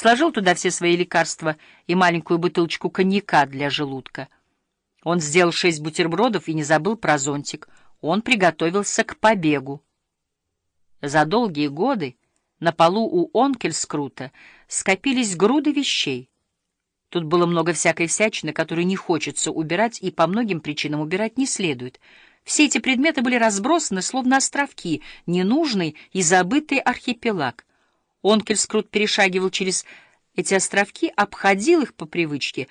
сложил туда все свои лекарства и маленькую бутылочку коньяка для желудка. Он сделал шесть бутербродов и не забыл про зонтик. Он приготовился к побегу. За долгие годы на полу у Онкельскрута скопились груды вещей. Тут было много всякой всячины, которую не хочется убирать, и по многим причинам убирать не следует. Все эти предметы были разбросаны, словно островки, ненужный и забытый архипелаг. Онкельскрут перешагивал через эти островки, обходил их по привычке,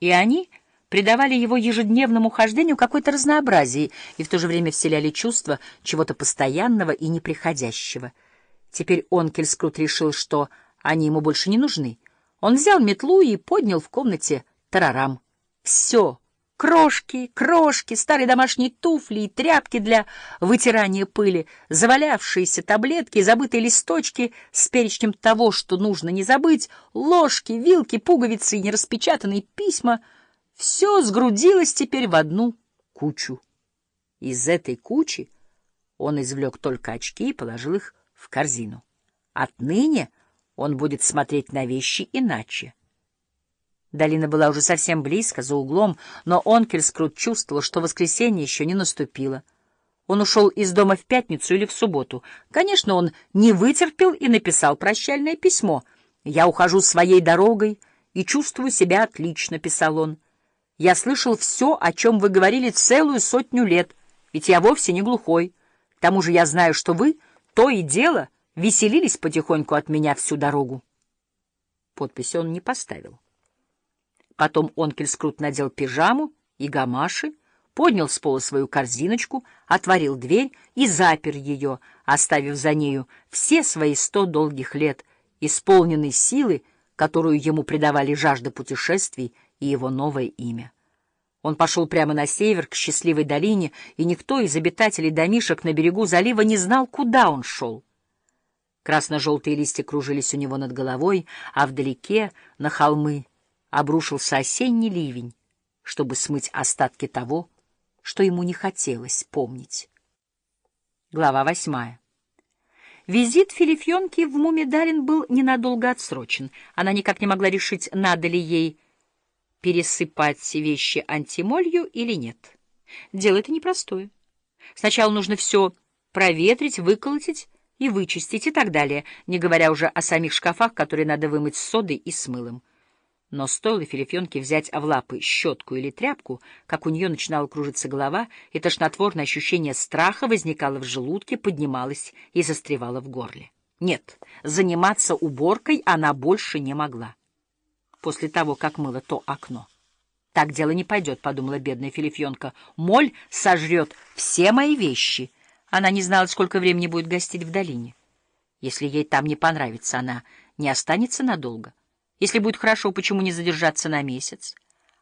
и они придавали его ежедневному хождению какое-то разнообразие и в то же время вселяли чувство чего-то постоянного и неприходящего. Теперь Онкельскрут решил, что они ему больше не нужны. Он взял метлу и поднял в комнате тарарам. Все Крошки, крошки, старые домашние туфли и тряпки для вытирания пыли, завалявшиеся таблетки, забытые листочки с перечнем того, что нужно не забыть, ложки, вилки, пуговицы и нераспечатанные письма — все сгрудилось теперь в одну кучу. Из этой кучи он извлек только очки и положил их в корзину. Отныне он будет смотреть на вещи иначе. Долина была уже совсем близко, за углом, но Онкельскрут чувствовал, что воскресенье еще не наступило. Он ушел из дома в пятницу или в субботу. Конечно, он не вытерпел и написал прощальное письмо. «Я ухожу своей дорогой и чувствую себя отлично», — писал он. «Я слышал все, о чем вы говорили целую сотню лет, ведь я вовсе не глухой. К тому же я знаю, что вы, то и дело, веселились потихоньку от меня всю дорогу». Подпись он не поставил. Потом Онкельскрут надел пижаму и гамаши, поднял с пола свою корзиночку, отворил дверь и запер ее, оставив за нею все свои сто долгих лет, исполненной силы, которую ему придавали жажда путешествий и его новое имя. Он пошел прямо на север, к счастливой долине, и никто из обитателей домишек на берегу залива не знал, куда он шел. Красно-желтые листья кружились у него над головой, а вдалеке, на холмы, обрушился осенний ливень, чтобы смыть остатки того, что ему не хотелось помнить. Глава восьмая. Визит Филифьонки в Мумидалин был ненадолго отсрочен. Она никак не могла решить, надо ли ей пересыпать вещи антимолью или нет. Дело это непростое. Сначала нужно все проветрить, выколотить и вычистить и так далее, не говоря уже о самих шкафах, которые надо вымыть с содой и с мылом. Но стоило Филифенке взять в лапы щетку или тряпку, как у нее начинала кружиться голова, и тошнотворное ощущение страха возникало в желудке, поднималось и застревало в горле. Нет, заниматься уборкой она больше не могла. После того, как мыла то окно. «Так дело не пойдет», — подумала бедная Филифьонка. «Моль сожрет все мои вещи». Она не знала, сколько времени будет гостить в долине. Если ей там не понравится, она не останется надолго. Если будет хорошо, почему не задержаться на месяц?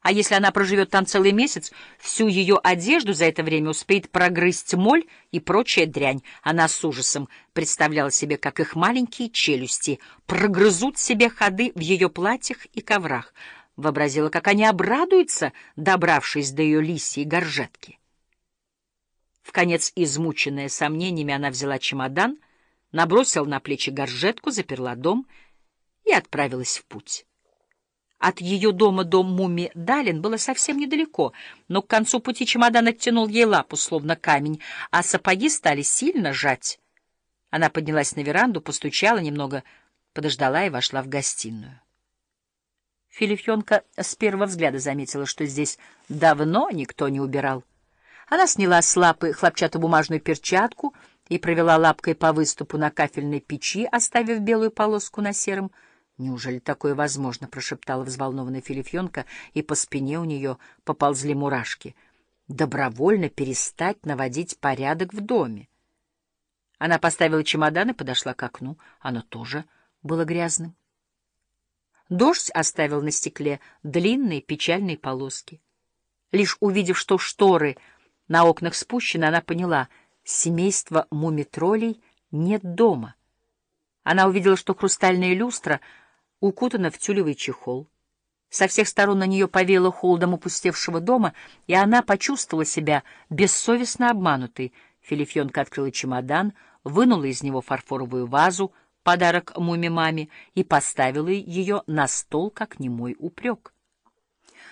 А если она проживет там целый месяц, всю ее одежду за это время успеет прогрызть моль и прочая дрянь. Она с ужасом представляла себе, как их маленькие челюсти прогрызут себе ходы в ее платьях и коврах. Вообразила, как они обрадуются, добравшись до ее лисьей горжетки. В конец измученная сомнениями, она взяла чемодан, набросила на плечи горжетку, заперла дом — и отправилась в путь. От ее дома до Муми Далин было совсем недалеко, но к концу пути чемодан оттянул ей лапу, словно камень, а сапоги стали сильно жать. Она поднялась на веранду, постучала немного, подождала и вошла в гостиную. Филифьонка с первого взгляда заметила, что здесь давно никто не убирал. Она сняла с лапы хлопчатобумажную перчатку и провела лапкой по выступу на кафельной печи, оставив белую полоску на сером — «Неужели такое возможно?» — прошептала взволнованная Филифьонка, и по спине у нее поползли мурашки. «Добровольно перестать наводить порядок в доме». Она поставила чемодан и подошла к окну. Оно тоже было грязным. Дождь оставил на стекле длинные печальные полоски. Лишь увидев, что шторы на окнах спущены, она поняла — семейство мумитролей нет дома. Она увидела, что хрустальная люстра — укутана в тюлевый чехол. Со всех сторон на нее повеяло холодом опустевшего дома, и она почувствовала себя бессовестно обманутой. Филифьонка открыла чемодан, вынула из него фарфоровую вазу, подарок муми-маме и поставила ее на стол как немой упрек.